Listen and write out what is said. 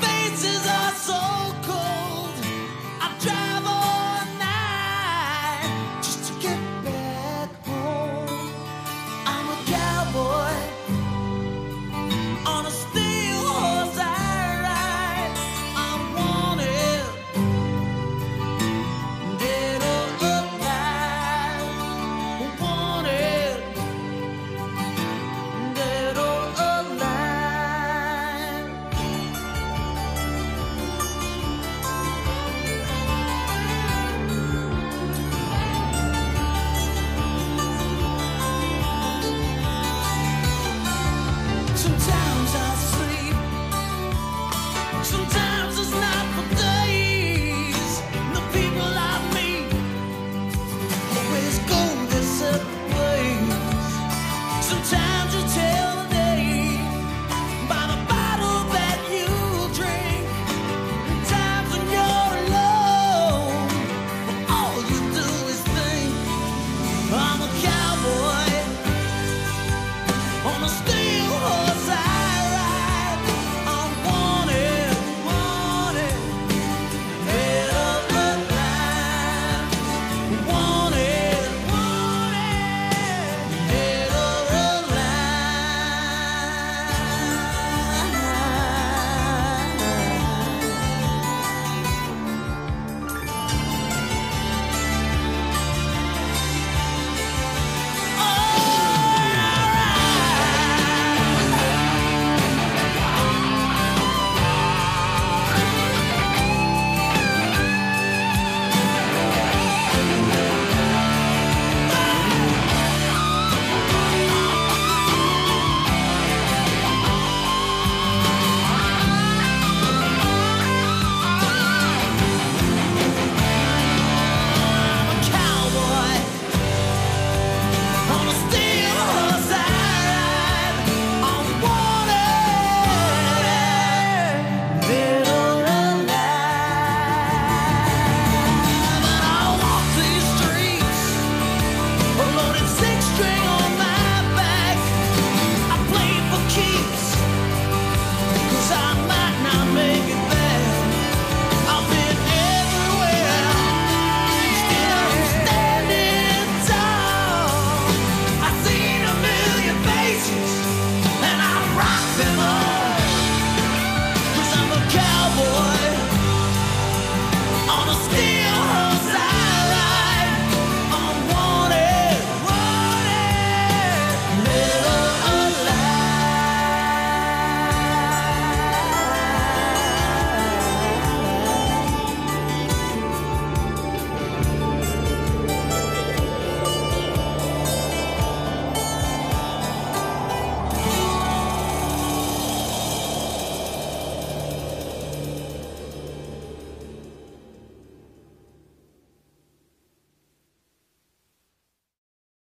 faces are I'm a.